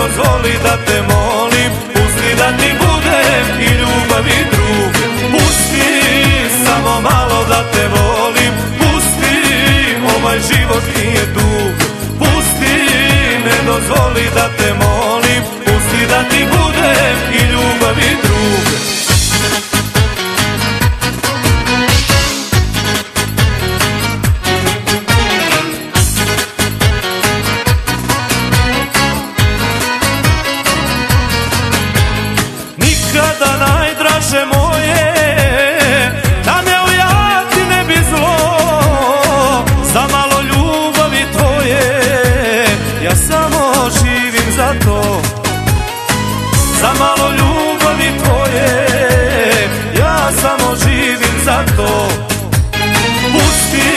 dozvoli da te molim Pusti da ti budem i ljubav i druga malo ljubavi tvoje. Ja samo živim za to. Pusti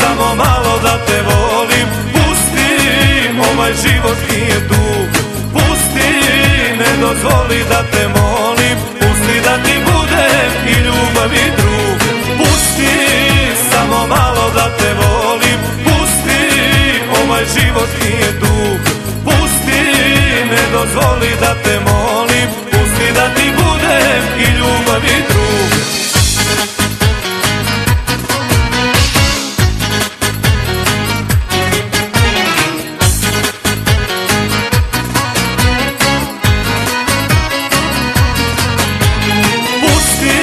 samo malo da te volim. Pusti ovaj život nije dug. Pusti ne dozvoli da te molim. Pusti da ti budem i ljubav i drug. Pusti samo malo da te volim. Pusti ovaj život nije dug. Pusti ne dozvoli da te molim ljubav i drug. Pusti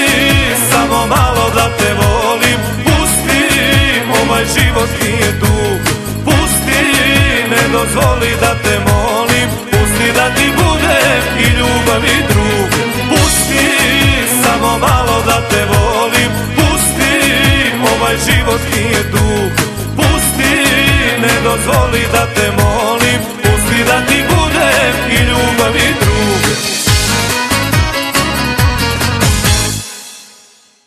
samo malo da te volim. Pusti ovaj život nije dug. Pusti ne dozvoli da